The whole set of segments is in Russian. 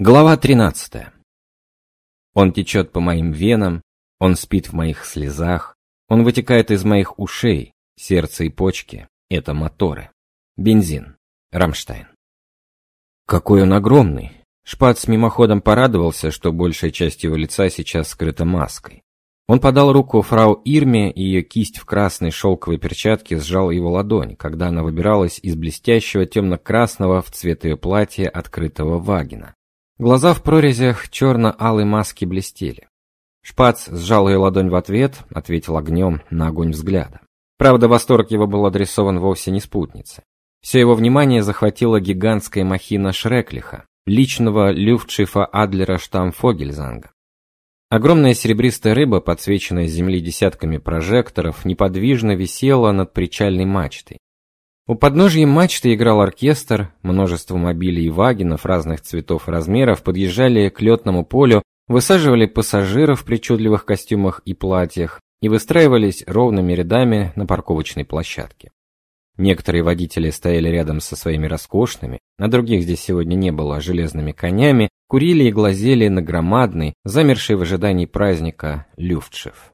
Глава 13. Он течет по моим венам, он спит в моих слезах, он вытекает из моих ушей, сердце и почки — это моторы. Бензин. Рамштайн. Какой он огромный! Шпац мимоходом порадовался, что большая часть его лица сейчас скрыта маской. Он подал руку фрау Ирме, и ее кисть в красной шелковой перчатке сжала его ладонь, когда она выбиралась из блестящего темно-красного в цвет ее платья открытого вагина. Глаза в прорезях черно-алой маски блестели. Шпац сжал ее ладонь в ответ, ответил огнем на огонь взгляда. Правда, восторг его был адресован вовсе не спутнице. Все его внимание захватила гигантская махина Шреклиха, личного люфтшифа Адлера Штамфогельзанга. Огромная серебристая рыба, подсвеченная с земли десятками прожекторов, неподвижно висела над причальной мачтой. У подножья мачты играл оркестр, множество мобилей и вагинов разных цветов и размеров подъезжали к летному полю, высаживали пассажиров в причудливых костюмах и платьях и выстраивались ровными рядами на парковочной площадке. Некоторые водители стояли рядом со своими роскошными, на других здесь сегодня не было, железными конями, курили и глазели на громадный, замерший в ожидании праздника, люфтшиф.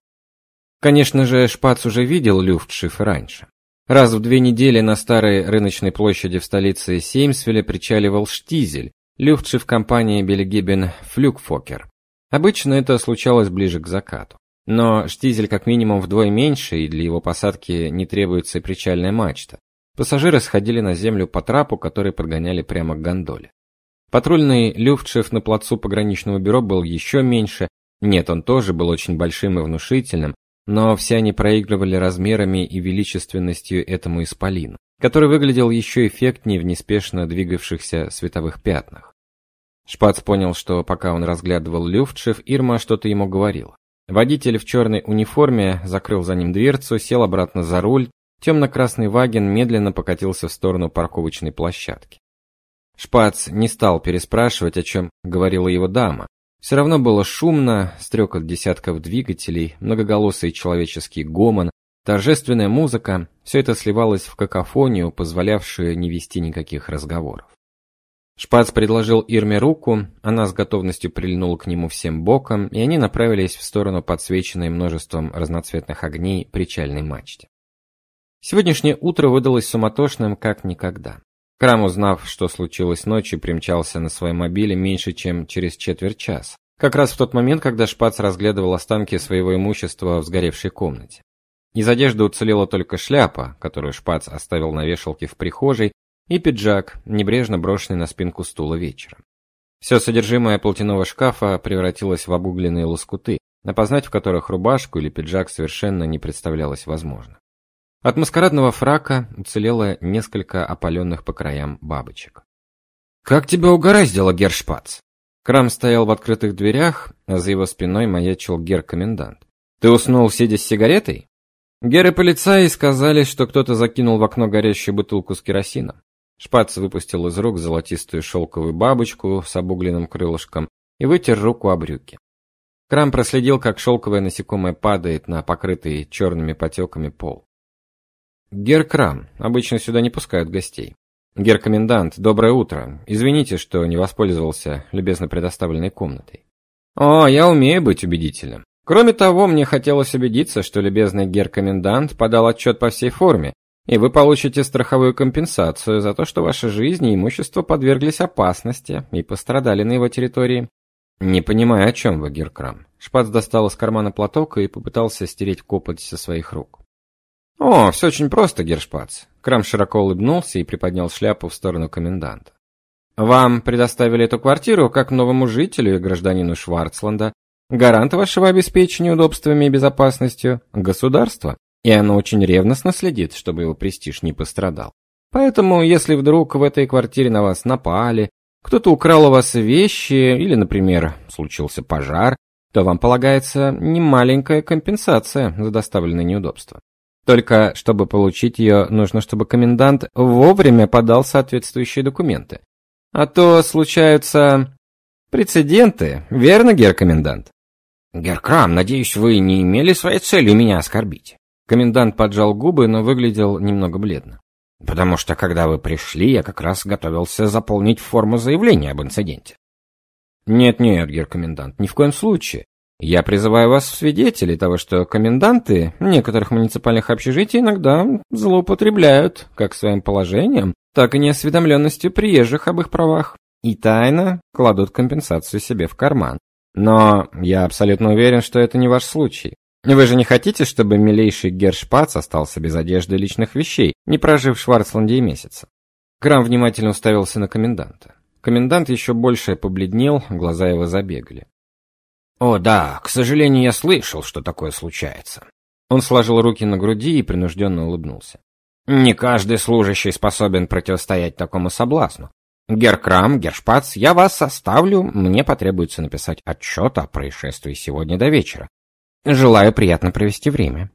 Конечно же, Шпац уже видел люфтшиф раньше. Раз в две недели на старой рыночной площади в столице Сеймсвилля причаливал штизель, люфтшиф компании Бельгибен Флюгфокер. Обычно это случалось ближе к закату. Но штизель как минимум вдвое меньше, и для его посадки не требуется причальная мачта. Пассажиры сходили на землю по трапу, который подгоняли прямо к гондоле. Патрульный люфтшиф на плацу пограничного бюро был еще меньше. Нет, он тоже был очень большим и внушительным, но все они проигрывали размерами и величественностью этому исполину, который выглядел еще эффектнее в неспешно двигавшихся световых пятнах. Шпац понял, что пока он разглядывал Люфтшиф, Ирма что-то ему говорила. Водитель в черной униформе закрыл за ним дверцу, сел обратно за руль, темно-красный ваген медленно покатился в сторону парковочной площадки. Шпац не стал переспрашивать, о чем говорила его дама, все равно было шумно, стрекот десятков двигателей, многоголосый человеческий гомон, торжественная музыка, все это сливалось в какофонию, позволявшую не вести никаких разговоров. Шпац предложил Ирме руку, она с готовностью прильнула к нему всем боком, и они направились в сторону подсвеченной множеством разноцветных огней причальной мачте. Сегодняшнее утро выдалось суматошным как никогда. Крам, узнав, что случилось ночью, примчался на своем мобиле меньше, чем через четверть часа. Как раз в тот момент, когда Шпац разглядывал останки своего имущества в сгоревшей комнате. Из одежды уцелела только шляпа, которую Шпац оставил на вешалке в прихожей, и пиджак, небрежно брошенный на спинку стула вечером. Все содержимое полотяного шкафа превратилось в обугленные лоскуты, опознать в которых рубашку или пиджак совершенно не представлялось возможным. От маскарадного фрака уцелело несколько опаленных по краям бабочек. «Как тебя угораздило, Гершпац?» Крам стоял в открытых дверях, а за его спиной маячил гер-комендант. «Ты уснул, сидя с сигаретой?» Геры полицаи сказали, что кто-то закинул в окно горящую бутылку с керосином. Шпац выпустил из рук золотистую шелковую бабочку с обугленным крылышком и вытер руку о брюки. Крам проследил, как шелковое насекомое падает на покрытый черными потеками пол. Геркрам. Обычно сюда не пускают гостей. Гер-комендант, доброе утро. Извините, что не воспользовался любезно предоставленной комнатой. О, я умею быть убедительным. Кроме того, мне хотелось убедиться, что любезный гер-комендант подал отчет по всей форме, и вы получите страховую компенсацию за то, что ваша жизнь и имущество подверглись опасности и пострадали на его территории. Не понимаю, о чем вы, Геркрам. Шпац достал из кармана платок и попытался стереть копоть со своих рук. «О, все очень просто, Гершпац». Крам широко улыбнулся и приподнял шляпу в сторону коменданта. «Вам предоставили эту квартиру как новому жителю и гражданину Шварцланда, гарант вашего обеспечения удобствами и безопасностью – государство, и оно очень ревностно следит, чтобы его престиж не пострадал. Поэтому, если вдруг в этой квартире на вас напали, кто-то украл у вас вещи или, например, случился пожар, то вам полагается немаленькая компенсация за доставленные неудобства. Только чтобы получить ее, нужно, чтобы комендант вовремя подал соответствующие документы. А то случаются прецеденты, верно, гер-комендант? Гер-крам, надеюсь, вы не имели своей целью меня оскорбить. Комендант поджал губы, но выглядел немного бледно. Потому что, когда вы пришли, я как раз готовился заполнить форму заявления об инциденте. Нет-нет, гер-комендант, ни в коем случае. Я призываю вас в свидетели того, что коменданты некоторых муниципальных общежитий иногда злоупотребляют как своим положением, так и неосведомленностью приезжих об их правах и тайно кладут компенсацию себе в карман. Но я абсолютно уверен, что это не ваш случай. Вы же не хотите, чтобы милейший Гершпац остался без одежды и личных вещей, не прожив в Шварцланде месяца? Крам внимательно уставился на коменданта. Комендант еще больше побледнел, глаза его забегали. О, да, к сожалению, я слышал, что такое случается. Он сложил руки на груди и принужденно улыбнулся. Не каждый служащий способен противостоять такому соблазну. Геркрам, Гершпац, я вас оставлю, мне потребуется написать отчет о происшествии сегодня до вечера. Желаю приятно провести время.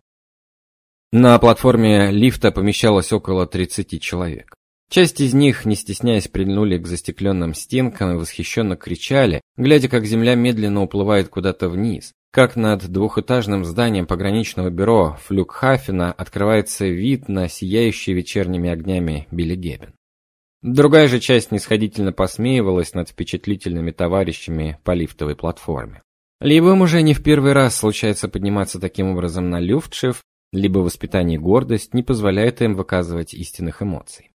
На платформе лифта помещалось около 30 человек. Часть из них, не стесняясь, прильнули к застекленным стенкам и восхищенно кричали, глядя, как земля медленно уплывает куда-то вниз, как над двухэтажным зданием пограничного бюро Флюгхафена открывается вид на сияющий вечерними огнями Билегебен. Другая же часть нисходительно посмеивалась над впечатлительными товарищами по лифтовой платформе. Либо им уже не в первый раз случается подниматься таким образом на люфтшиф, либо воспитание и гордость не позволяет им выказывать истинных эмоций.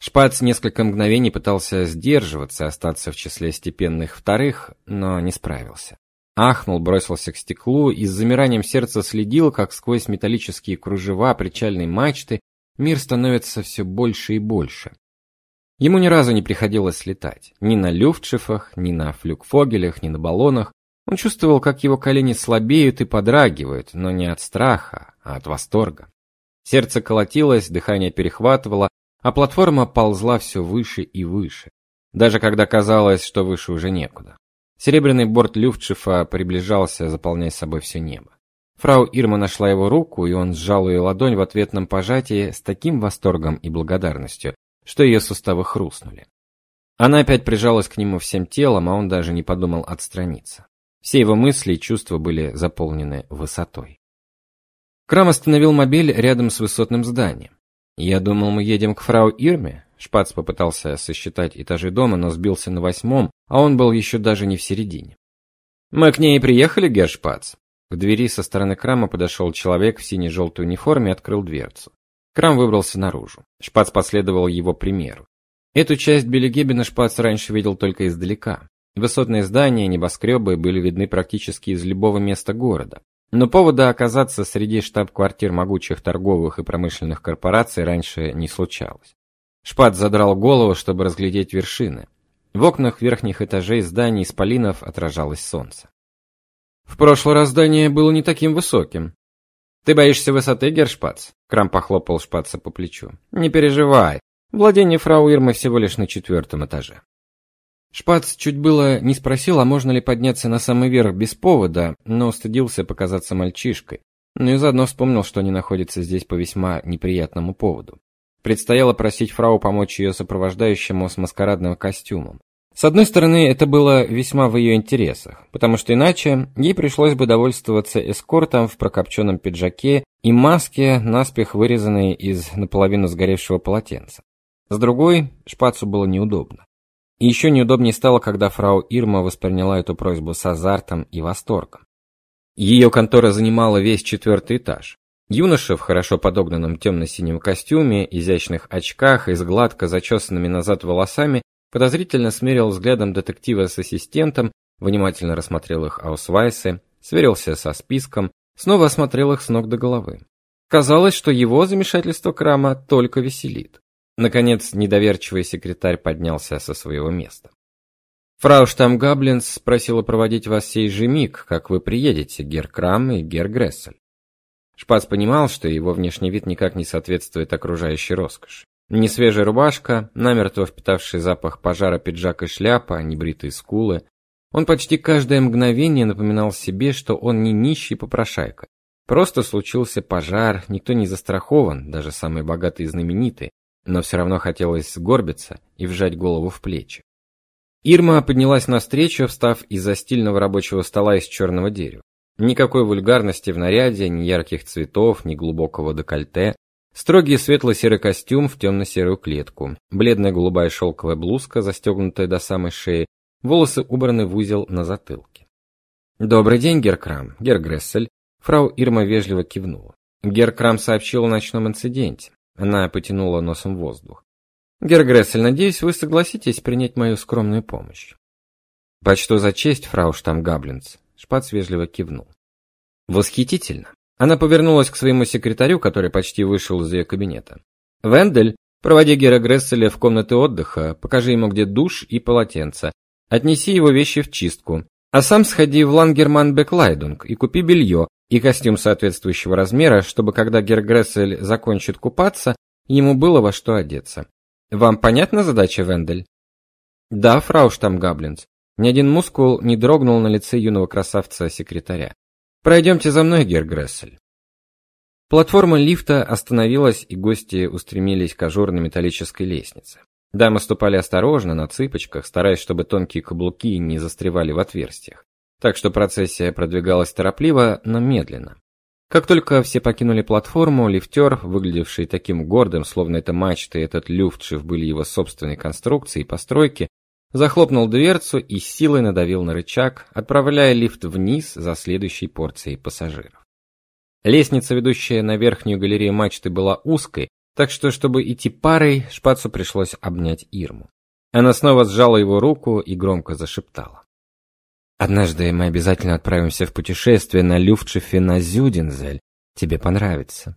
Шпац несколько мгновений пытался сдерживаться, остаться в числе степенных вторых, но не справился. Ахнул, бросился к стеклу и с замиранием сердца следил, как сквозь металлические кружева причальной мачты мир становится все больше и больше. Ему ни разу не приходилось летать, ни на люфтшифах, ни на флюгфогелях, ни на баллонах. Он чувствовал, как его колени слабеют и подрагивают, но не от страха, а от восторга. Сердце колотилось, дыхание перехватывало, а платформа ползла все выше и выше, даже когда казалось, что выше уже некуда. Серебряный борт люфтшифа приближался, заполняя собой все небо. Фрау Ирма нашла его руку, и он сжал ее ладонь в ответном пожатии с таким восторгом и благодарностью, что ее суставы хрустнули. Она опять прижалась к нему всем телом, а он даже не подумал отстраниться. Все его мысли и чувства были заполнены высотой. Крам остановил мобиль рядом с высотным зданием. «Я думал, мы едем к фрау Ирме?» Шпац попытался сосчитать этажи дома, но сбился на восьмом, а он был еще даже не в середине. «Мы к ней приехали, Гершпац?» К двери со стороны крама подошел человек в сине-желтой униформе и открыл дверцу. Крам выбрался наружу. Шпац последовал его примеру. Эту часть Белегебена Шпац раньше видел только издалека. Высотные здания, небоскребы были видны практически из любого места города. Но повода оказаться среди штаб-квартир могучих торговых и промышленных корпораций раньше не случалось. Шпац задрал голову, чтобы разглядеть вершины. В окнах верхних этажей зданий исполинов отражалось солнце. В прошлый раз здание было не таким высоким, ты боишься высоты, Гершпац? Крам похлопал Шпаца по плечу. Не переживай. Владение фрау Ирмы всего лишь на четвертом этаже. Шпац чуть было не спросил, а можно ли подняться на самый верх без повода, но стыдился показаться мальчишкой. Ну и заодно вспомнил, что они находятся здесь по весьма неприятному поводу. Предстояло просить фрау помочь ее сопровождающему с маскарадным костюмом. С одной стороны, это было весьма в ее интересах, потому что иначе ей пришлось бы довольствоваться эскортом в прокопченном пиджаке и маске, наспех вырезанной из наполовину сгоревшего полотенца. С другой, шпацу было неудобно. И еще неудобнее стало, когда фрау Ирма восприняла эту просьбу с азартом и восторгом. Ее контора занимала весь четвертый этаж. Юноша в хорошо подогнанном темно-синем костюме, изящных очках и с гладко зачесанными назад волосами подозрительно смерил взглядом детектива с ассистентом, внимательно рассмотрел их аусвайсы, сверился со списком, снова осмотрел их с ног до головы. Казалось, что его замешательство Крама только веселит. Наконец, недоверчивый секретарь поднялся со своего места. Фрау Штамгаблинс просила проводить вас сей же миг, как вы приедете, гер Крам и гер Грессель. Шпац понимал, что его внешний вид никак не соответствует окружающей роскоши. Несвежая рубашка, намертво впитавший запах пожара пиджак и шляпа, небритые скулы. Он почти каждое мгновение напоминал себе, что он не нищий попрошайка. Просто случился пожар, никто не застрахован, даже самые богатые и знаменитые, но все равно хотелось сгорбиться и вжать голову в плечи. Ирма поднялась навстречу, встав из-за стильного рабочего стола из черного дерева. Никакой вульгарности в наряде, ни ярких цветов, ни глубокого декольте, Строгий светло-серый костюм в темно-серую клетку, бледная голубая шелковая блузка, застегнутая до самой шеи, Волосы убраны в узел на затылке. Добрый день, Геркрам, Гергрессель. Фрау Ирма вежливо кивнула. Геркрам сообщил о ночном инциденте. Она потянула носом воздух. Гергрессель, надеюсь, вы согласитесь принять мою скромную помощь. Почту за честь, фрау Штамгаблинц. Шпац вежливо кивнул. Восхитительно. Она повернулась к своему секретарю, который почти вышел из ее кабинета. Вендель, проводи Гера Гресселя в комнаты отдыха, покажи ему, где душ и полотенце. Отнеси его вещи в чистку. А сам сходи в Лангерман Беклайдунг и купи белье и костюм соответствующего размера, чтобы когда Гер Грессель закончит купаться, ему было во что одеться. Вам понятна задача, Вендель? Да, фрау Штамгаблинц. Ни один мускул не дрогнул на лице юного красавца-секретаря. Пройдемте за мной, Гер Грессель. Платформа лифта остановилась, и гости устремились к ажурной металлической лестнице. Дамы ступали осторожно, на цыпочках, стараясь, чтобы тонкие каблуки не застревали в отверстиях. Так что процессия продвигалась торопливо, но медленно. Как только все покинули платформу, лифтер, выглядевший таким гордым, словно это мачты и этот люфтшиф были его собственной конструкцией и постройки, захлопнул дверцу и силой надавил на рычаг, отправляя лифт вниз за следующей порцией пассажиров. Лестница, ведущая на верхнюю галерею мачты, была узкой, так что, чтобы идти парой, Шпацу пришлось обнять Ирму. Она снова сжала его руку и громко зашептала. «Однажды мы обязательно отправимся в путешествие на Люфтшифе на Зюдензель. Тебе понравится».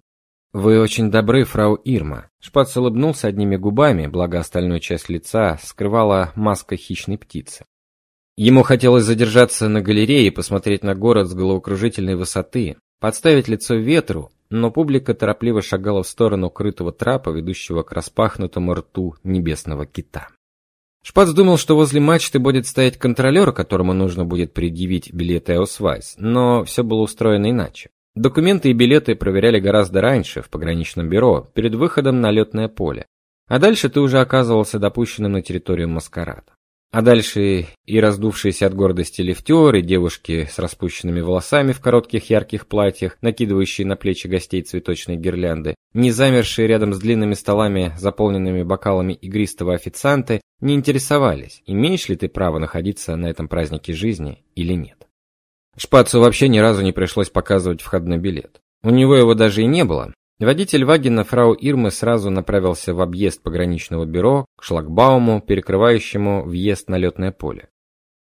«Вы очень добры, фрау Ирма». Шпац улыбнулся одними губами, благо остальную часть лица скрывала маска хищной птицы. Ему хотелось задержаться на галерее и посмотреть на город с головокружительной высоты, подставить лицо ветру, но публика торопливо шагала в сторону крытого трапа, ведущего к распахнутому рту небесного кита. Шпац думал, что возле мачты будет стоять контролер, которому нужно будет предъявить билеты Эосвайс, но все было устроено иначе. Документы и билеты проверяли гораздо раньше в пограничном бюро, перед выходом на летное поле. А дальше ты уже оказывался допущенным на территорию маскарада. А дальше и раздувшиеся от гордости лифтеры, девушки с распущенными волосами в коротких ярких платьях, накидывающие на плечи гостей цветочные гирлянды, не замершие рядом с длинными столами, заполненными бокалами игристого официанты, не интересовались, имеешь ли ты право находиться на этом празднике жизни или нет. Шпацу вообще ни разу не пришлось показывать входной билет. У него его даже и не было, Водитель Вагина фрау Ирмы сразу направился в объезд пограничного бюро к шлагбауму, перекрывающему въезд на летное поле.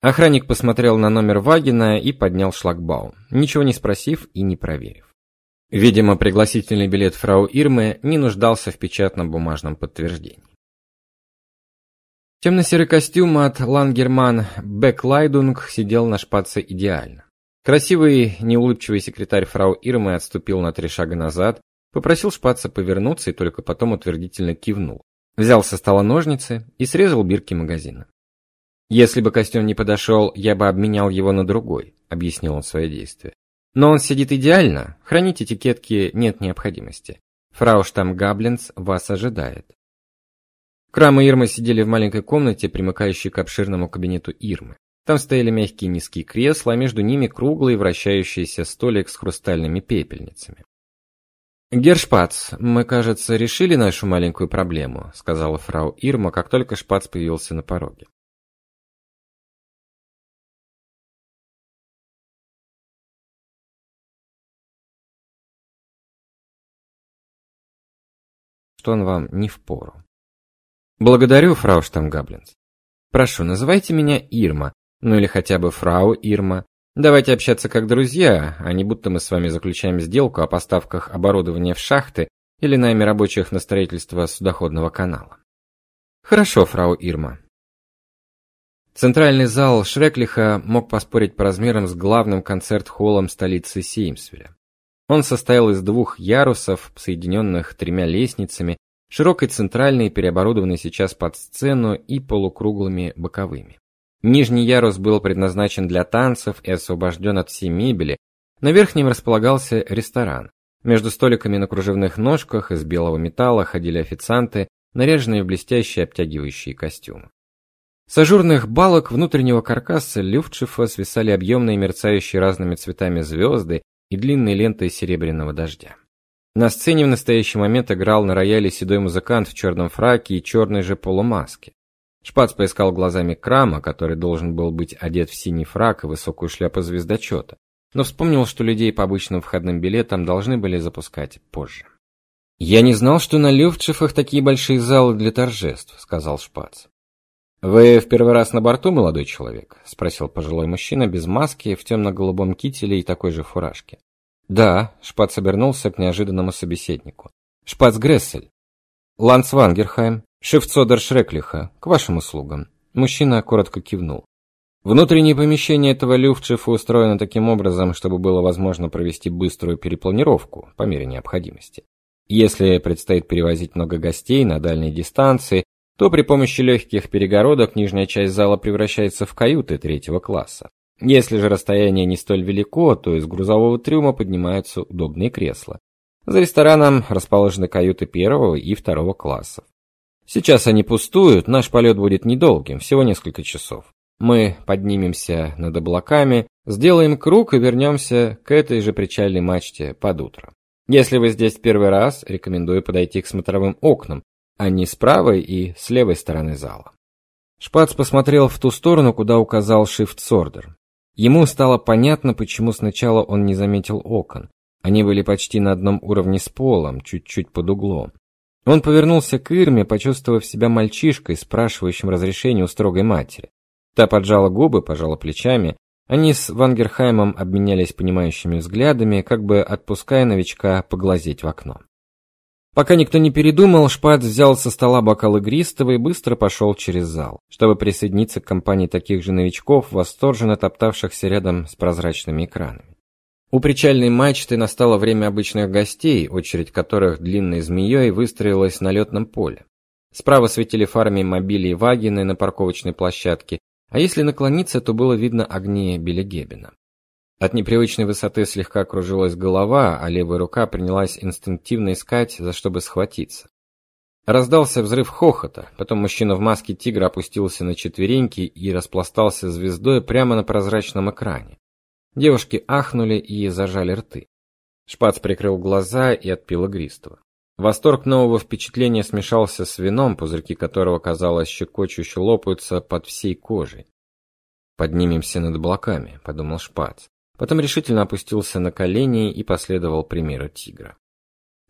Охранник посмотрел на номер Вагина и поднял шлагбаум, ничего не спросив и не проверив. Видимо, пригласительный билет фрау Ирмы не нуждался в печатном бумажном подтверждении. Темно-серый костюм от Лангерман Беклайдунг сидел на шпаце идеально. Красивый, неулыбчивый секретарь фрау Ирмы отступил на три шага назад, Попросил шпаца повернуться и только потом утвердительно кивнул. Взял со стола ножницы и срезал бирки магазина. Если бы костюм не подошел, я бы обменял его на другой, объяснил он свое действие. Но он сидит идеально, хранить этикетки нет необходимости. Фрау Штамгаблинс вас ожидает. Крам и Ирма сидели в маленькой комнате, примыкающей к обширному кабинету Ирмы. Там стояли мягкие низкие кресла, а между ними круглый вращающийся столик с хрустальными пепельницами. Гершпац, мы, кажется, решили нашу маленькую проблему, сказала фрау Ирма, как только Шпац появился на пороге. что он вам не впору. Благодарю, фрау Штамгаблинс. Прошу, называйте меня Ирма, ну или хотя бы фрау Ирма. Давайте общаться как друзья, а не будто мы с вами заключаем сделку о поставках оборудования в шахты или найме рабочих на строительство судоходного канала. Хорошо, фрау Ирма. Центральный зал Шреклиха мог поспорить по размерам с главным концерт-холлом столицы Сеймсвилля. Он состоял из двух ярусов, соединенных тремя лестницами, широкой центральной, переоборудованной сейчас под сцену и полукруглыми боковыми. Нижний ярус был предназначен для танцев и освобожден от всей мебели. На верхнем располагался ресторан. Между столиками на кружевных ножках из белого металла ходили официанты, наряженные в блестящие обтягивающие костюмы. С ажурных балок внутреннего каркаса люфтшифа свисали объемные мерцающие разными цветами звезды и длинные ленты серебряного дождя. На сцене в настоящий момент играл на рояле седой музыкант в черном фраке и черной же полумаске. Шпац поискал глазами Крама, который должен был быть одет в синий фрак и высокую шляпу звездочета, но вспомнил, что людей по обычным входным билетам должны были запускать позже. «Я не знал, что на Люфтшифах такие большие залы для торжеств», — сказал Шпац. «Вы в первый раз на борту, молодой человек?» — спросил пожилой мужчина без маски, в темно-голубом кителе и такой же фуражке. «Да», — Шпац обернулся к неожиданному собеседнику. «Шпац Грессель». «Ланс Вангерхайм, Шефцодер Шреклиха, к вашим услугам». Мужчина коротко кивнул. Внутреннее помещение этого люфтшифа устроено таким образом, чтобы было возможно провести быструю перепланировку по мере необходимости. Если предстоит перевозить много гостей на дальние дистанции, то при помощи легких перегородок нижняя часть зала превращается в каюты третьего класса. Если же расстояние не столь велико, то из грузового трюма поднимаются удобные кресла. За рестораном расположены каюты первого и второго классов. Сейчас они пустуют, наш полет будет недолгим, всего несколько часов. Мы поднимемся над облаками, сделаем круг и вернемся к этой же причальной мачте под утро. Если вы здесь первый раз, рекомендую подойти к смотровым окнам, а не с правой и с левой стороны зала. Шпац посмотрел в ту сторону, куда указал Шифт-Сордер. Ему стало понятно, почему сначала он не заметил окон. Они были почти на одном уровне с полом, чуть-чуть под углом. Он повернулся к Ирме, почувствовав себя мальчишкой, спрашивающим разрешения у строгой матери. Та поджала губы, пожала плечами, они с Вангерхаймом обменялись понимающими взглядами, как бы отпуская новичка поглазеть в окно. Пока никто не передумал, Шпац взял со стола бокал игристого и быстро пошел через зал, чтобы присоединиться к компании таких же новичков, восторженно топтавшихся рядом с прозрачными экранами. У причальной мачты настало время обычных гостей, очередь которых длинной змеей выстроилась на летном поле. Справа светили фарами мобили и вагины на парковочной площадке, а если наклониться, то было видно огни Белегебена. От непривычной высоты слегка кружилась голова, а левая рука принялась инстинктивно искать, за что бы схватиться. Раздался взрыв хохота, потом мужчина в маске тигра опустился на четвереньки и распластался звездой прямо на прозрачном экране. Девушки ахнули и зажали рты. Шпац прикрыл глаза и отпил игристого. Восторг нового впечатления смешался с вином, пузырьки которого, казалось, щекочуще лопаются под всей кожей. «Поднимемся над облаками», — подумал Шпац. Потом решительно опустился на колени и последовал примеру тигра.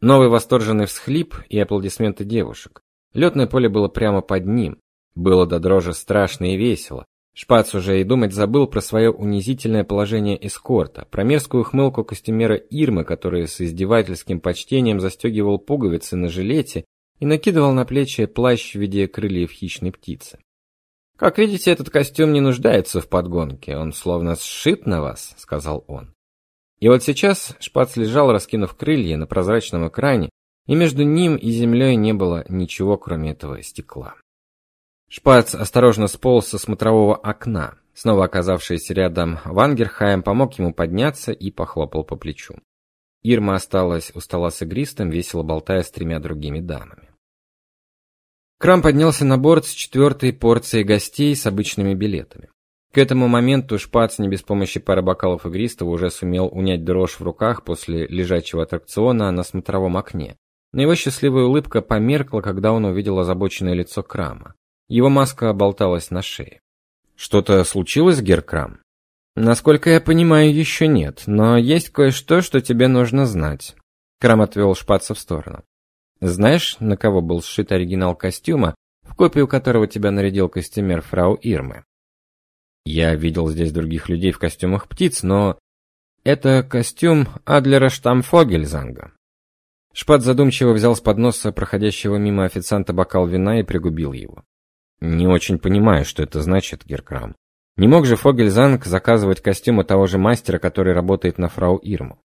Новый восторженный всхлип и аплодисменты девушек. Летное поле было прямо под ним. Было до дрожи страшно и весело. Шпац уже и думать забыл про свое унизительное положение эскорта, про мерзкую хмылку костюмера Ирмы, который с издевательским почтением застегивал пуговицы на жилете и накидывал на плечи плащ в виде крыльев хищной птицы. Как видите, этот костюм не нуждается в подгонке, он словно сшит на вас, сказал он. И вот сейчас Шпац лежал, раскинув крылья на прозрачном экране, и между ним и землей не было ничего, кроме этого стекла. Шпац осторожно сполз со смотрового окна. Снова оказавшийся рядом Вангерхайм помог ему подняться и похлопал по плечу. Ирма осталась у стола с игристом, весело болтая с тремя другими дамами. Крам поднялся на борт с четвертой порцией гостей с обычными билетами. К этому моменту Шпац не без помощи пары бокалов игристого уже сумел унять дрожь в руках после лежачего аттракциона на смотровом окне. Но его счастливая улыбка померкла, когда он увидел озабоченное лицо Крама. Его маска болталась на шее. Что-то случилось, Геркрам? Насколько я понимаю, еще нет, но есть кое-что, что тебе нужно знать. Крам отвел шпаца в сторону. Знаешь, на кого был сшит оригинал костюма, в копию которого тебя нарядил костюмер фрау Ирмы? Я видел здесь других людей в костюмах птиц, но это костюм Адлера Штамфогельзанга. Шпат задумчиво взял с подноса проходящего мимо официанта бокал вина и пригубил его. Не очень понимаю, что это значит, Геркрам. Не мог же Фогельзанг заказывать костюмы того же мастера, который работает на фрау Ирму.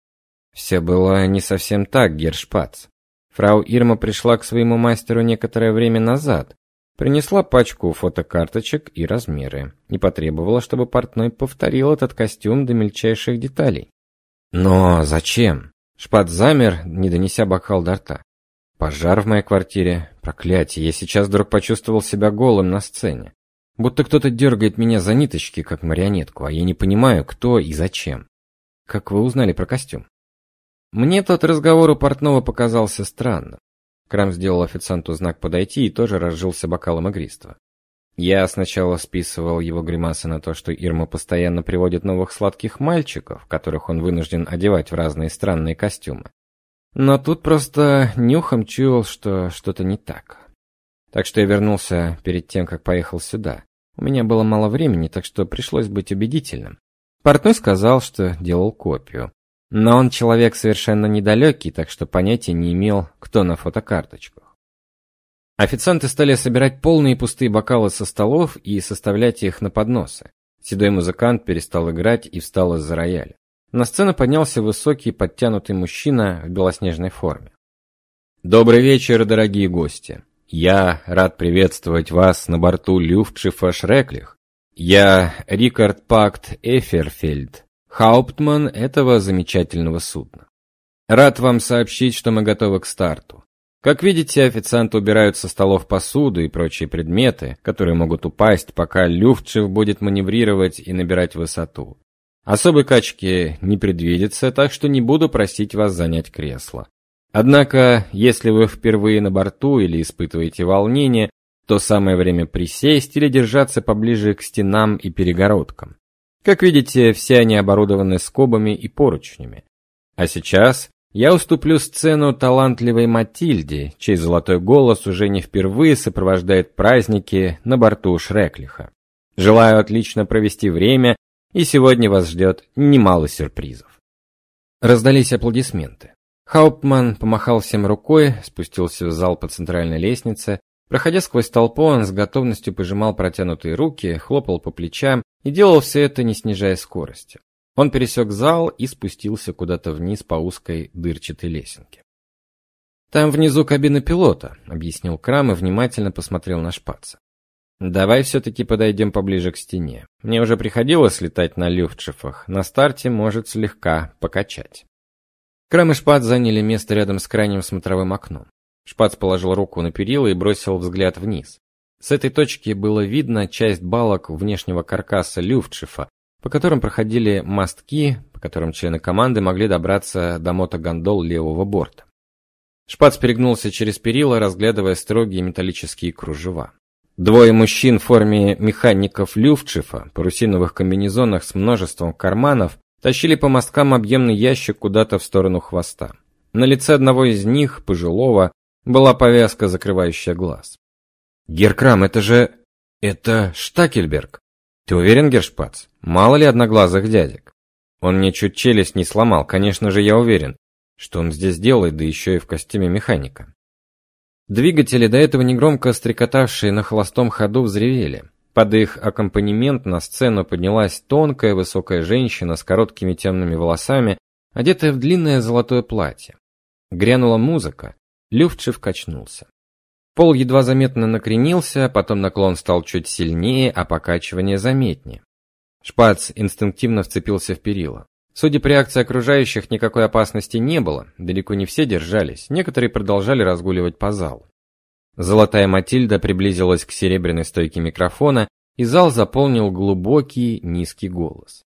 Все было не совсем так, Гершпац. Фрау Ирма пришла к своему мастеру некоторое время назад, принесла пачку фотокарточек и размеры и потребовала, чтобы портной повторил этот костюм до мельчайших деталей. Но зачем? Шпат замер, не донеся бокал до рта. Пожар в моей квартире. Проклятие, я сейчас вдруг почувствовал себя голым на сцене. Будто кто-то дергает меня за ниточки, как марионетку, а я не понимаю, кто и зачем. Как вы узнали про костюм? Мне тот разговор у портного показался странным. Крам сделал официанту знак подойти и тоже разжился бокалом игристого. Я сначала списывал его гримасы на то, что Ирма постоянно приводит новых сладких мальчиков, которых он вынужден одевать в разные странные костюмы. Но тут просто нюхом чуял, что что-то не так. Так что я вернулся перед тем, как поехал сюда. У меня было мало времени, так что пришлось быть убедительным. Портной сказал, что делал копию. Но он человек совершенно недалекий, так что понятия не имел, кто на фотокарточках. Официанты стали собирать полные пустые бокалы со столов и составлять их на подносы. Седой музыкант перестал играть и встал из-за рояля. На сцену поднялся высокий, подтянутый мужчина в белоснежной форме. Добрый вечер, дорогие гости. Я рад приветствовать вас на борту Люфтшифа Шреклих. Я Рикард Пакт Эферфельд, Хауптман этого замечательного судна. Рад вам сообщить, что мы готовы к старту. Как видите, официанты убирают со столов посуду и прочие предметы, которые могут упасть, пока Люфтшиф будет маневрировать и набирать высоту. Особой качки не предвидится, так что не буду просить вас занять кресло. Однако, если вы впервые на борту или испытываете волнение, то самое время присесть или держаться поближе к стенам и перегородкам. Как видите, все они оборудованы скобами и поручнями. А сейчас я уступлю сцену талантливой Матильде, чей золотой голос уже не впервые сопровождает праздники на борту Шреклиха. Желаю отлично провести время, и сегодня вас ждет немало сюрпризов. Раздались аплодисменты. Хауптман помахал всем рукой, спустился в зал по центральной лестнице, Проходя сквозь толпу, он с готовностью пожимал протянутые руки, хлопал по плечам и делал все это, не снижая скорости. Он пересек зал и спустился куда-то вниз по узкой дырчатой лесенке. «Там внизу кабина пилота», — объяснил Крам и внимательно посмотрел на шпаца. «Давай все-таки подойдем поближе к стене. Мне уже приходилось летать на люфтшифах, на старте может слегка покачать». Крам и шпац заняли место рядом с крайним смотровым окном. Шпац положил руку на перила и бросил взгляд вниз. С этой точки было видно часть балок внешнего каркаса люфтшифа, по которым проходили мостки, по которым члены команды могли добраться до мотогондол левого борта. Шпац перегнулся через перила, разглядывая строгие металлические кружева. Двое мужчин в форме механиков люфтшифа, парусиновых комбинезонах с множеством карманов, тащили по мосткам объемный ящик куда-то в сторону хвоста. На лице одного из них, пожилого, была повязка, закрывающая глаз. «Геркрам, это же... это Штакельберг. Ты уверен, Гершпац? Мало ли одноглазых дядек? Он мне чуть челюсть не сломал, конечно же, я уверен. Что он здесь делает, да еще и в костюме механика?» Двигатели, до этого негромко стрекотавшие на холостом ходу, взревели. Под их аккомпанемент на сцену поднялась тонкая высокая женщина с короткими темными волосами, одетая в длинное золотое платье. Грянула музыка, Люфтшев качнулся. Пол едва заметно накренился, потом наклон стал чуть сильнее, а покачивание заметнее. Шпац инстинктивно вцепился в перила. Судя по реакции окружающих, никакой опасности не было, далеко не все держались, некоторые продолжали разгуливать по залу. Золотая Матильда приблизилась к серебряной стойке микрофона, и зал заполнил глубокий, низкий голос.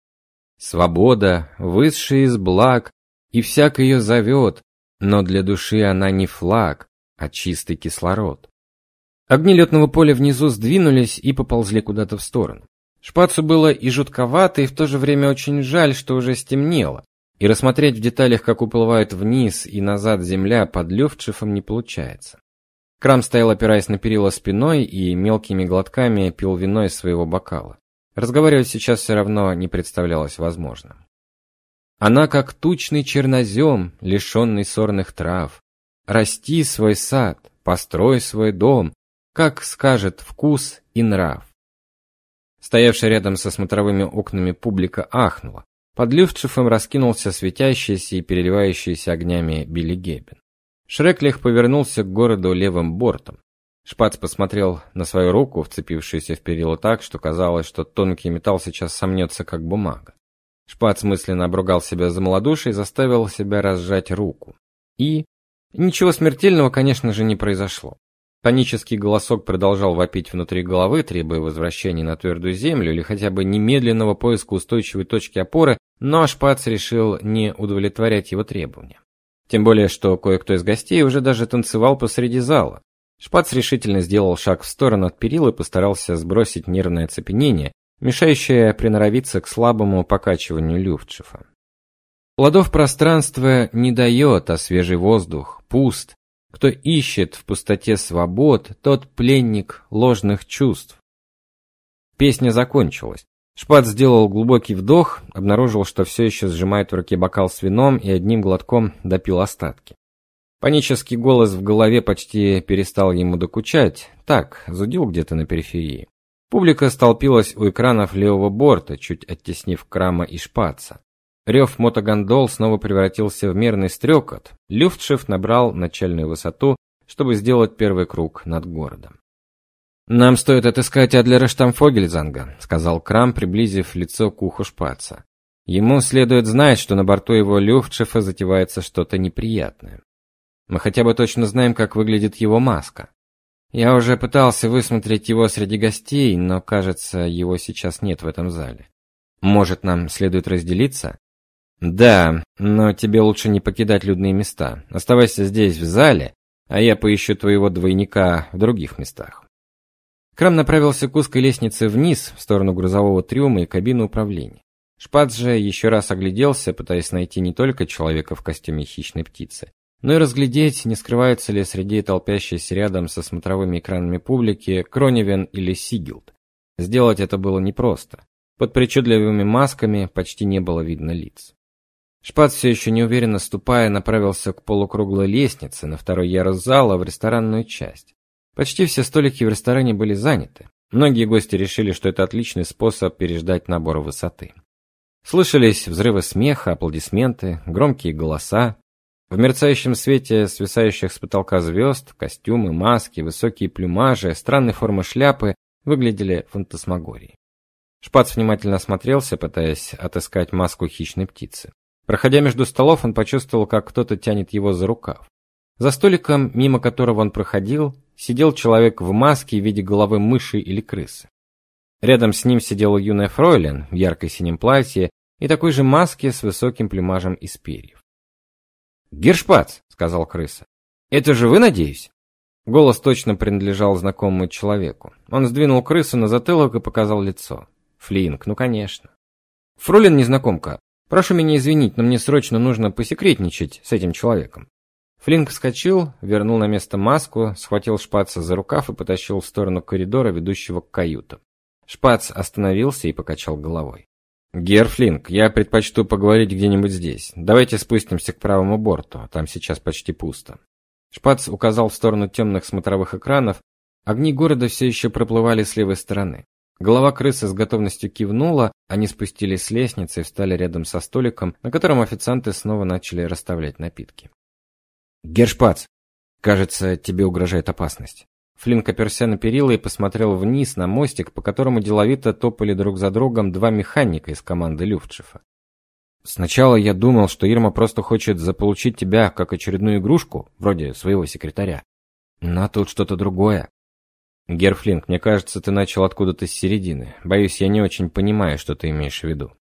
Свобода, высшая из благ, и всяк ее зовет, но для души она не флаг, а чистый кислород. Огни летного поля внизу сдвинулись и поползли куда-то в сторону. Шпацу было и жутковато, и в то же время очень жаль, что уже стемнело, и рассмотреть в деталях, как уплывает вниз и назад земля под Левчефом не получается. Крам стоял, опираясь на перила спиной, и мелкими глотками пил вино из своего бокала. Разговаривать сейчас все равно не представлялось возможным. Она как тучный чернозем, лишенный сорных трав. Расти свой сад, построй свой дом, как скажет вкус и нрав. Стоявшая рядом со смотровыми окнами публика ахнула. Под люфтшифом раскинулся светящийся и переливающийся огнями Билли Геббин. Шреклих повернулся к городу левым бортом. Шпац посмотрел на свою руку, вцепившуюся в перила так, что казалось, что тонкий металл сейчас сомнется, как бумага. Шпац мысленно обругал себя за малодушие и заставил себя разжать руку. И ничего смертельного, конечно же, не произошло. Панический голосок продолжал вопить внутри головы, требуя возвращения на твердую землю или хотя бы немедленного поиска устойчивой точки опоры, но Шпац решил не удовлетворять его требования. Тем более, что кое-кто из гостей уже даже танцевал посреди зала. Шпац решительно сделал шаг в сторону от перил и постарался сбросить нервное оцепенение, мешающее приноровиться к слабому покачиванию люфтшифа. Плодов пространства не дает, а свежий воздух пуст. Кто ищет в пустоте свобод, тот пленник ложных чувств. Песня закончилась. Шпат сделал глубокий вдох, обнаружил, что все еще сжимает в руке бокал с вином и одним глотком допил остатки. Панический голос в голове почти перестал ему докучать, так, зудил где-то на периферии. Публика столпилась у экранов левого борта, чуть оттеснив Крама и Шпаца. Рев мотогондол снова превратился в мерный стрекот. Люфтшиф набрал начальную высоту, чтобы сделать первый круг над городом. «Нам стоит отыскать Адлера Штамфогельзанга», — сказал Крам, приблизив лицо к уху шпаца. «Ему следует знать, что на борту его Люфтшифа затевается что-то неприятное. Мы хотя бы точно знаем, как выглядит его маска. Я уже пытался высмотреть его среди гостей, но, кажется, его сейчас нет в этом зале. Может, нам следует разделиться?» Да, но тебе лучше не покидать людные места. Оставайся здесь в зале, а я поищу твоего двойника в других местах. Крам направился к узкой лестнице вниз, в сторону грузового трюма и кабины управления. Шпац же еще раз огляделся, пытаясь найти не только человека в костюме хищной птицы, но и разглядеть, не скрываются ли среди толпящейся рядом со смотровыми экранами публики Кроневен или Сигилд. Сделать это было непросто. Под причудливыми масками почти не было видно лиц. Шпат все еще неуверенно ступая направился к полукруглой лестнице на второй ярус зала в ресторанную часть. Почти все столики в ресторане были заняты. Многие гости решили, что это отличный способ переждать набор высоты. Слышались взрывы смеха, аплодисменты, громкие голоса. В мерцающем свете свисающих с потолка звезд, костюмы, маски, высокие плюмажи, странной формы шляпы выглядели фантасмагорией. Шпац внимательно осмотрелся, пытаясь отыскать маску хищной птицы. Проходя между столов, он почувствовал, как кто-то тянет его за рукав. За столиком, мимо которого он проходил, сидел человек в маске в виде головы мыши или крысы. Рядом с ним сидела юная фройлен в яркой синем платье и такой же маске с высоким плюмажем из перьев. «Гершпац», — сказал крыса. «Это же вы, надеюсь?» Голос точно принадлежал знакомому человеку. Он сдвинул крысу на затылок и показал лицо. Флинк, ну конечно. Фролин незнакомка, Прошу меня извинить, но мне срочно нужно посекретничать с этим человеком. Флинк вскочил, вернул на место маску, схватил Шпаца за рукав и потащил в сторону коридора, ведущего к каютам. Шпац остановился и покачал головой. «Гер Флинк, я предпочту поговорить где-нибудь здесь. Давайте спустимся к правому борту, там сейчас почти пусто». Шпац указал в сторону темных смотровых экранов. Огни города все еще проплывали с левой стороны. Голова крысы с готовностью кивнула, они спустились с лестницы и встали рядом со столиком, на котором официанты снова начали расставлять напитки. «Гершпац, кажется, тебе угрожает опасность». Флинк оперся на перила и посмотрел вниз на мостик, по которому деловито топали друг за другом два механика из команды Люфтшифа. Сначала я думал, что Ирма просто хочет заполучить тебя как очередную игрушку, вроде своего секретаря. Но тут что-то другое. Герфлинг, мне кажется, ты начал откуда-то с середины. Боюсь, я не очень понимаю, что ты имеешь в виду.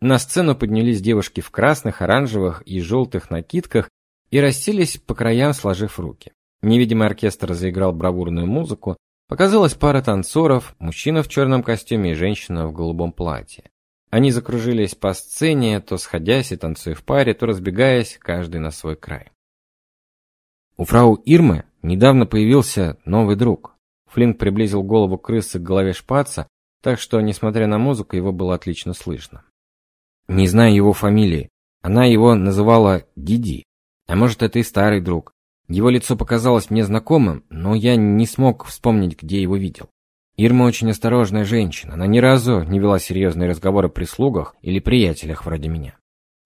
На сцену поднялись девушки в красных, оранжевых и желтых накидках и расселись по краям, сложив руки. Невидимый оркестр заиграл бравурную музыку, показалась пара танцоров, мужчина в черном костюме и женщина в голубом платье. Они закружились по сцене, то сходясь и танцуя в паре, то разбегаясь, каждый на свой край. У фрау Ирмы недавно появился новый друг. Флинк приблизил голову крысы к голове шпаца, так что, несмотря на музыку, его было отлично слышно. Не знаю его фамилии. Она его называла Диди. А может, это и старый друг. Его лицо показалось мне знакомым, но я не смог вспомнить, где его видел. Ирма очень осторожная женщина. Она ни разу не вела серьезные разговоры при слугах или приятелях вроде меня.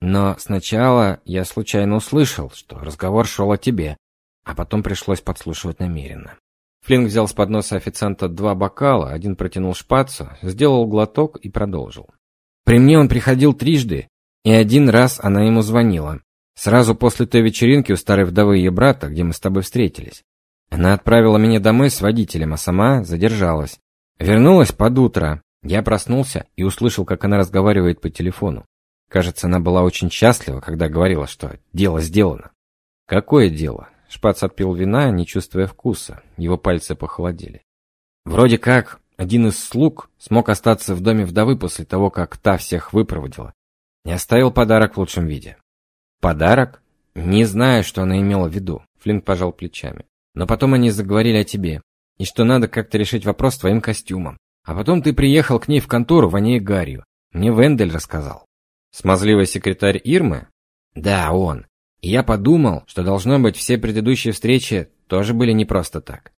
Но сначала я случайно услышал, что разговор шел о тебе, а потом пришлось подслушивать намеренно. Флинк взял с подноса официанта два бокала, один протянул шпацу, сделал глоток и продолжил. При мне он приходил трижды, и один раз она ему звонила. Сразу после той вечеринки у старой вдовы ее брата, где мы с тобой встретились. Она отправила меня домой с водителем, а сама задержалась. Вернулась под утро. Я проснулся и услышал, как она разговаривает по телефону. Кажется, она была очень счастлива, когда говорила, что дело сделано. Какое дело? Шпац отпил вина, не чувствуя вкуса. Его пальцы похолодели. Вроде как один из слуг смог остаться в доме вдовы после того, как та всех выпроводила. Не оставил подарок в лучшем виде. Подарок? Не знаю, что она имела в виду. Флинк пожал плечами. Но потом они заговорили о тебе. И что надо как-то решить вопрос с твоим костюмом. А потом ты приехал к ней в контору, воняя гарью. Мне Вендель рассказал. Смазливый секретарь Ирмы? Да, он. Я подумал, что должно быть все предыдущие встречи тоже были не просто так.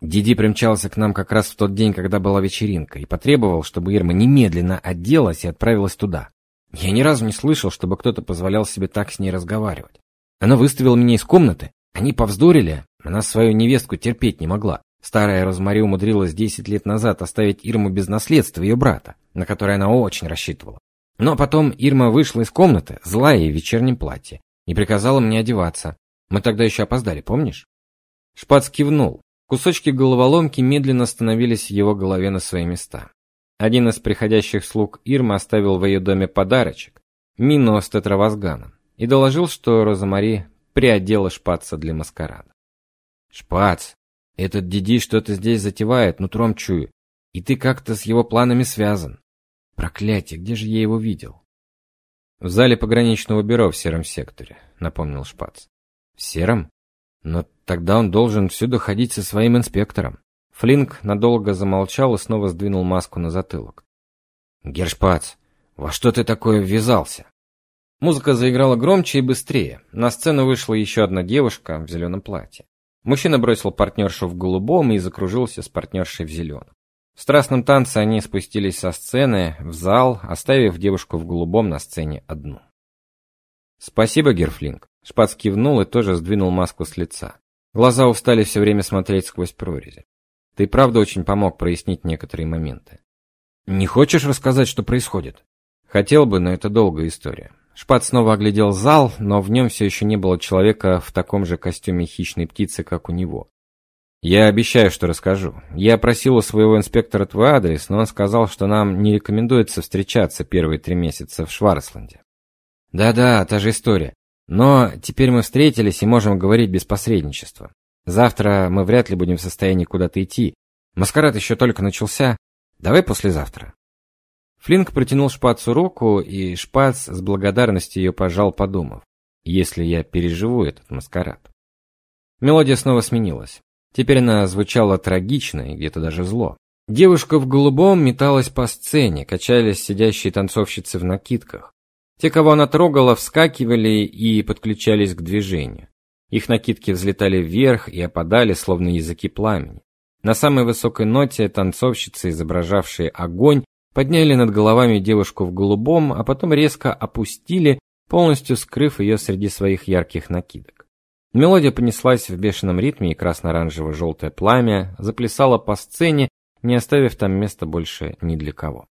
Диди примчался к нам как раз в тот день, когда была вечеринка, и потребовал, чтобы Ирма немедленно оделась и отправилась туда. Я ни разу не слышал, чтобы кто-то позволял себе так с ней разговаривать. Она выставила меня из комнаты, они повздорили, она свою невестку терпеть не могла. Старая Розмари умудрилась 10 лет назад оставить Ирму без наследства ее брата, на которое она очень рассчитывала. Но потом Ирма вышла из комнаты, злая и в вечернем платье, и приказала мне одеваться. Мы тогда еще опоздали, помнишь? Шпац кивнул. Кусочки головоломки медленно становились в его голове на свои места. Один из приходящих слуг Ирмы оставил в ее доме подарочек – мину с тетравазганом, и доложил, что Розамари приодела Шпаца для маскарада. «Шпац, этот Диди что-то здесь затевает, нутром чую, и ты как-то с его планами связан. Проклятие, где же я его видел?» «В зале пограничного бюро в сером секторе», — напомнил Шпац. «В сером? Но тогда он должен всюду ходить со своим инспектором. Флинк надолго замолчал и снова сдвинул маску на затылок. Гершпац, во что ты такое ввязался? Музыка заиграла громче и быстрее. На сцену вышла еще одна девушка в зеленом платье. Мужчина бросил партнершу в голубом и закружился с партнершей в зеленом. В страстном танце они спустились со сцены в зал, оставив девушку в голубом на сцене одну. «Спасибо, Герфлинг», Шпац кивнул и тоже сдвинул маску с лица. Глаза устали все время смотреть сквозь прорези. Ты правда очень помог прояснить некоторые моменты. Не хочешь рассказать, что происходит? Хотел бы, но это долгая история. Шпац снова оглядел зал, но в нем все еще не было человека в таком же костюме хищной птицы, как у него. Я обещаю, что расскажу. Я просил у своего инспектора твой адрес, но он сказал, что нам не рекомендуется встречаться первые три месяца в Шварцланде. Да-да, та же история. Но теперь мы встретились и можем говорить без посредничества. Завтра мы вряд ли будем в состоянии куда-то идти. Маскарад еще только начался. Давай послезавтра. Флинк протянул Шпацу руку, и Шпац с благодарностью ее пожал, подумав, если я переживу этот маскарад. Мелодия снова сменилась. Теперь она звучала трагично и где-то даже зло. Девушка в голубом металась по сцене, качались сидящие танцовщицы в накидках. Те, кого она трогала, вскакивали и подключались к движению. Их накидки взлетали вверх и опадали, словно языки пламени. На самой высокой ноте танцовщицы, изображавшие огонь, подняли над головами девушку в голубом, а потом резко опустили, полностью скрыв ее среди своих ярких накидок. Мелодия понеслась в бешеном ритме, и красно-оранжево-желтое пламя заплясало по сцене, не оставив там места больше ни для кого.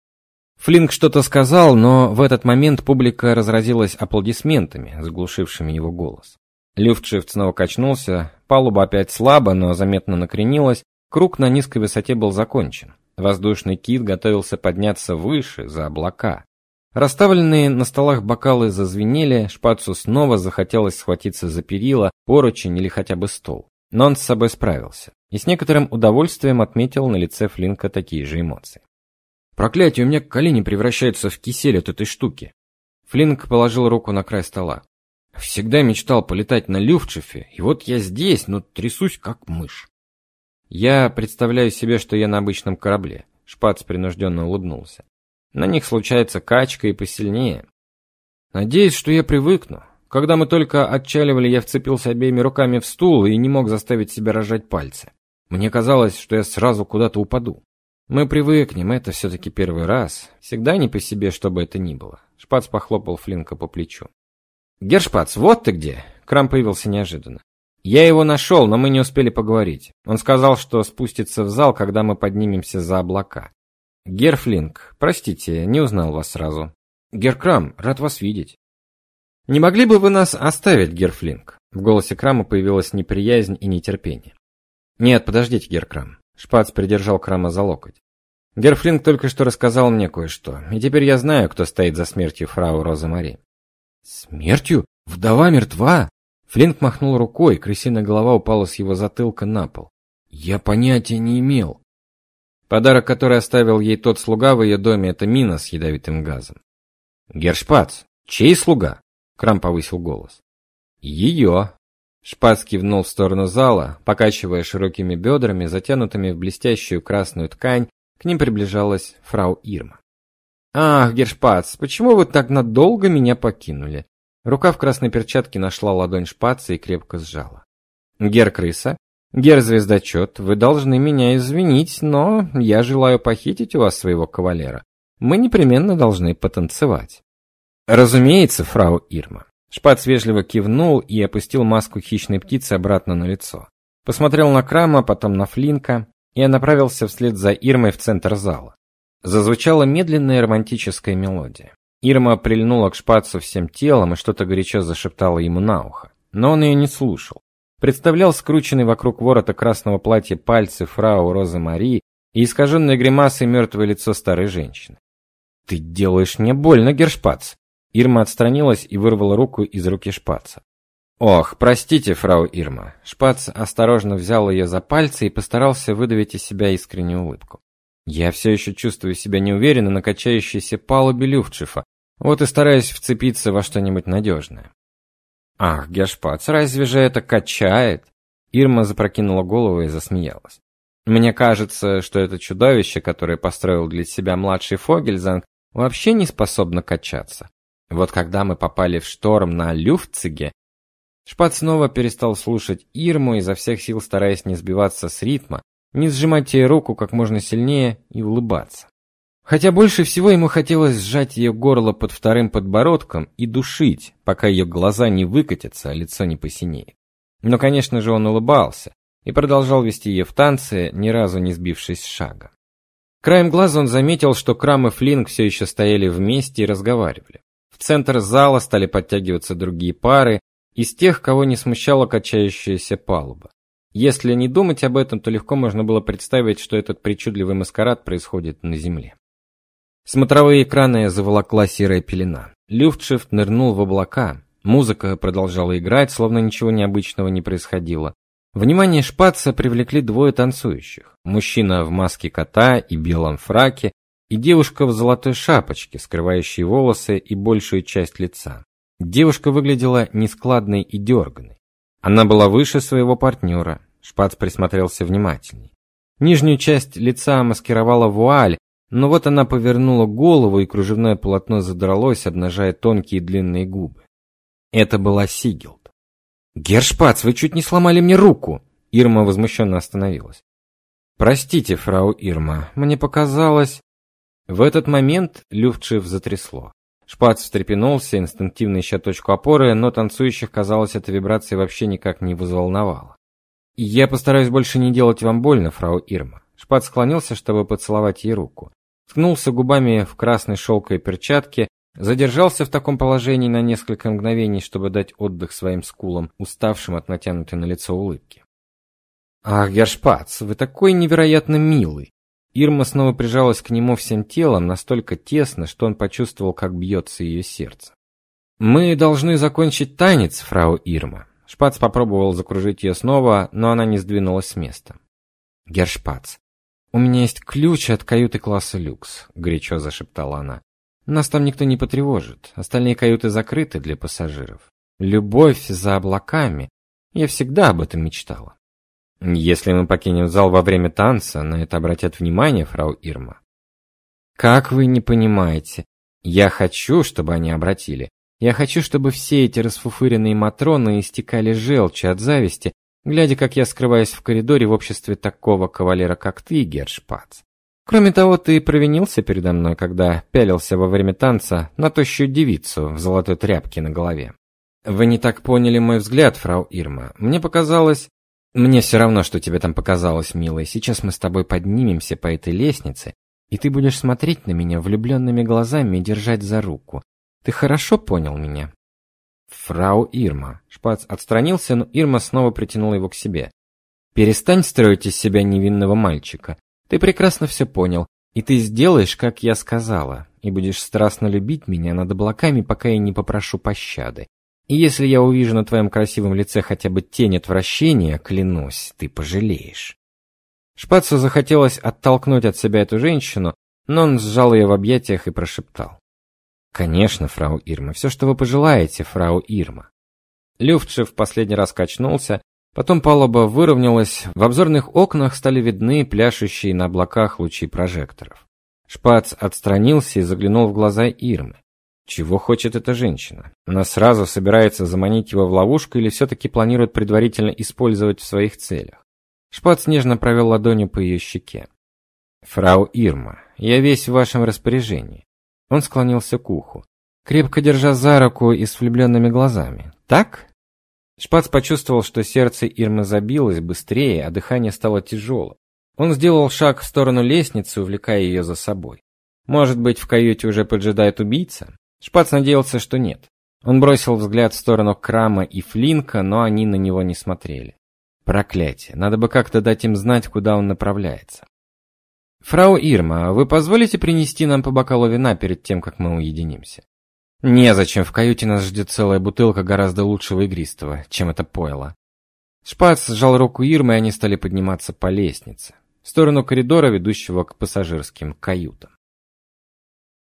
Флинк что-то сказал, но в этот момент публика разразилась аплодисментами, заглушившими его голос. Люфтшифт снова качнулся, палуба опять слабо, но заметно накренилась, круг на низкой высоте был закончен. Воздушный кит готовился подняться выше, за облака. Расставленные на столах бокалы зазвенели, Шпацу снова захотелось схватиться за перила, поручень или хотя бы стол. Но он с собой справился и с некоторым удовольствием отметил на лице Флинка такие же эмоции. Проклятие, у меня колени превращаются в кисель от этой штуки. Флинк положил руку на край стола. Всегда мечтал полетать на Люфтшифе, и вот я здесь, но трясусь как мышь. Я представляю себе, что я на обычном корабле. Шпац принужденно улыбнулся. На них случается качка и посильнее. Надеюсь, что я привыкну. Когда мы только отчаливали, я вцепился обеими руками в стул и не мог заставить себя рожать пальцы. Мне казалось, что я сразу куда-то упаду. Мы привыкнем, это все-таки первый раз. Всегда не по себе, что бы это ни было. Шпац похлопал Флинка по плечу. Гершпац, вот ты где! Крам появился неожиданно. Я его нашел, но мы не успели поговорить. Он сказал, что спустится в зал, когда мы поднимемся за облака. Герфлинг, простите, не узнал вас сразу. Геркрам, рад вас видеть. Не могли бы вы нас оставить, Герфлинг? В голосе Крама появилась неприязнь и нетерпение. Нет, подождите, Геркрам. Шпац придержал Крама за локоть. Герфлинг только что рассказал мне кое-что, и теперь я знаю, кто стоит за смертью фрау Роза Мари. Смертью? Вдова мертва? Флинк махнул рукой, крысиная голова упала с его затылка на пол. Я понятия не имел. Подарок, который оставил ей тот слуга в ее доме, это мина с ядовитым газом. Гершпац, чей слуга? Крам повысил голос. Ее. Шпац кивнул в сторону зала, покачивая широкими бедрами, затянутыми в блестящую красную ткань, к ним приближалась фрау Ирма. Ах, Гершпац, почему вы так надолго меня покинули? Рука в красной перчатке нашла ладонь Шпаца и крепко сжала. Гер крыса, гер звездочет, вы должны меня извинить, но я желаю похитить у вас своего кавалера. Мы непременно должны потанцевать. Разумеется, фрау Ирма. Шпац вежливо кивнул и опустил маску хищной птицы обратно на лицо. Посмотрел на Крама, потом на Флинка и направился вслед за Ирмой в центр зала. Зазвучала медленная романтическая мелодия. Ирма прильнула к шпацу всем телом и что-то горячо зашептала ему на ухо. Но он ее не слушал. Представлял скрученный вокруг ворота красного платья пальцы фрау Розы Марии и искаженное гримасой мертвое лицо старой женщины. «Ты делаешь мне больно, Гершпац!» Ирма отстранилась и вырвала руку из руки Шпаца. «Ох, простите, фрау Ирма». Шпац осторожно взял ее за пальцы и постарался выдавить из себя искреннюю улыбку. Я все еще чувствую себя неуверенно на качающейся палубе Люфтшифа, вот и стараюсь вцепиться во что-нибудь надежное. Ах, Гешпац, разве же это качает? Ирма запрокинула голову и засмеялась. Мне кажется, что это чудовище, которое построил для себя младший Фогельзанг, вообще не способно качаться. Вот когда мы попали в шторм на Люфтциге, Шпат снова перестал слушать Ирму, изо всех сил стараясь не сбиваться с ритма, не сжимать ей руку как можно сильнее и улыбаться. Хотя больше всего ему хотелось сжать ее горло под вторым подбородком и душить, пока ее глаза не выкатятся, а лицо не посинеет. Но, конечно же, он улыбался и продолжал вести ее в танце, ни разу не сбившись с шага. Краем глаза он заметил, что Крам и Флинк все еще стояли вместе и разговаривали. В центр зала стали подтягиваться другие пары, из тех, кого не смущала качающаяся палуба. Если не думать об этом, то легко можно было представить, что этот причудливый маскарад происходит на земле. Смотровые экраны заволокла серая пелена. Люфтшифт нырнул в облака. Музыка продолжала играть, словно ничего необычного не происходило. Внимание Шпаца привлекли двое танцующих. Мужчина в маске кота и белом фраке, и девушка в золотой шапочке, скрывающей волосы и большую часть лица. Девушка выглядела нескладной и дерганной. Она была выше своего партнера. Шпац присмотрелся внимательней. Нижнюю часть лица маскировала вуаль, но вот она повернула голову, и кружевное полотно задралось, обнажая тонкие длинные губы. Это была Сигилд. «Гершпац, вы чуть не сломали мне руку!» Ирма возмущенно остановилась. «Простите, фрау Ирма, мне показалось...» В этот момент Люфтшиф затрясло. Шпац встрепенулся, инстинктивно ища точку опоры, но танцующих, казалось, эта вибрация вообще никак не взволновала. «Я постараюсь больше не делать вам больно, фрау Ирма». Шпац склонился, чтобы поцеловать ей руку. Ткнулся губами в красной шелковой перчатке, задержался в таком положении на несколько мгновений, чтобы дать отдых своим скулам, уставшим от натянутой на лицо улыбки. «Ах, Гершпац, вы такой невероятно милый!» Ирма снова прижалась к нему всем телом, настолько тесно, что он почувствовал, как бьется ее сердце. Мы должны закончить танец, фрау Ирма. Шпац попробовал закружить ее снова, но она не сдвинулась с места. Гершпац, у меня есть ключ от каюты класса люкс, горячо зашептала она. Нас там никто не потревожит. Остальные каюты закрыты для пассажиров. Любовь за облаками. Я всегда об этом мечтала. Если мы покинем зал во время танца, на это обратят внимание, фрау Ирма. Как вы не понимаете? Я хочу, чтобы они обратили. Я хочу, чтобы все эти расфуфыренные матроны истекали желчью от зависти, глядя, как я скрываюсь в коридоре в обществе такого кавалера, как ты, Гершпац. Кроме того, ты провинился передо мной, когда пялился во время танца на тощую девицу в золотой тряпке на голове. Вы не так поняли мой взгляд, фрау Ирма. Мне показалось, мне все равно, что тебе там показалось, милая. Сейчас мы с тобой поднимемся по этой лестнице, и ты будешь смотреть на меня влюбленными глазами и держать за руку. Ты хорошо понял меня? Фрау Ирма. Шпац отстранился, но Ирма снова притянула его к себе. Перестань строить из себя невинного мальчика. Ты прекрасно все понял, и ты сделаешь, как я сказала, и будешь страстно любить меня над облаками, пока я не попрошу пощады. И если я увижу на твоем красивом лице хотя бы тень отвращения, клянусь, ты пожалеешь. Шпацу захотелось оттолкнуть от себя эту женщину, но он сжал ее в объятиях и прошептал: "Конечно, фрау Ирма, все, что вы пожелаете, фрау Ирма". Люфтшев последний раз качнулся, потом палуба выровнялась, в обзорных окнах стали видны пляшущие на облаках лучи прожекторов. Шпац отстранился и заглянул в глаза Ирмы. Чего хочет эта женщина? Она сразу собирается заманить его в ловушку или все таки планирует предварительно использовать в своих целях? Шпац нежно провел ладонью по ее щеке. Фрау Ирма, я весь в вашем распоряжении. Он склонился к уху, крепко держа за руку и с влюбленными глазами. Так? Шпац почувствовал, что сердце Ирмы забилось быстрее, а дыхание стало тяжелым. Он сделал шаг в сторону лестницы, увлекая ее за собой. Может быть, в каюте уже поджидает убийца? Шпац надеялся, что нет. Он бросил взгляд в сторону Крама и Флинка, но они на него не смотрели. Проклятие, надо бы как-то дать им знать, куда он направляется. Фрау Ирма, вы позволите принести нам по бокалу вина перед тем, как мы уединимся? Незачем, в каюте нас ждет целая бутылка гораздо лучшего игристого, чем это пойло. Шпац сжал руку Ирмы, и они стали подниматься по лестнице в сторону коридора, ведущего к пассажирским каютам.